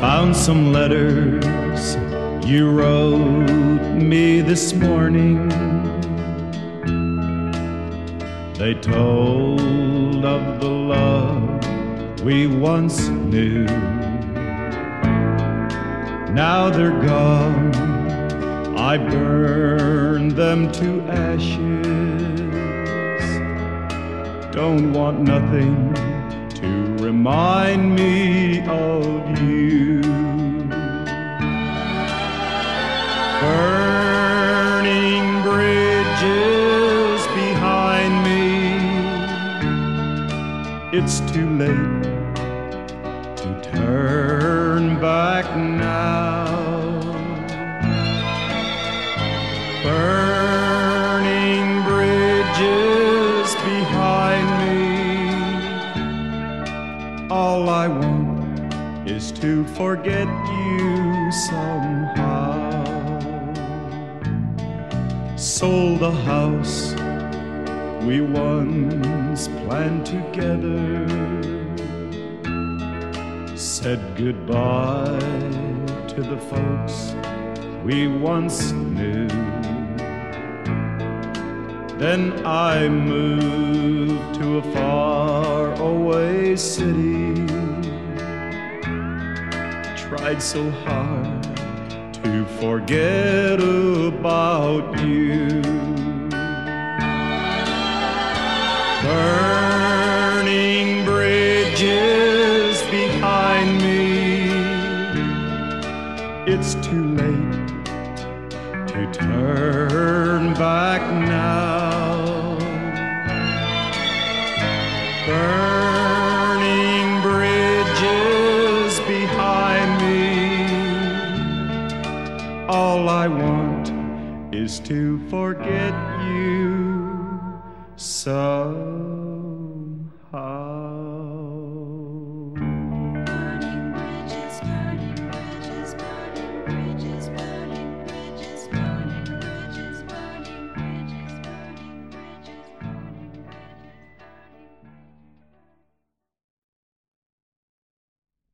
found some letters you wrote me this morning. They told of the love we once knew. Now they're gone, I burned them to ashes. Don't want nothing to remind me It's too late to turn back now. Burning bridges behind me. All I want is to forget you somehow. Sold the house we once planned together. Said goodbye to the folks we once knew. Then I moved to a far away city. Tried so hard to forget about you. It's too late to turn back now. Burning bridges behind me. All I want is to forget you somehow.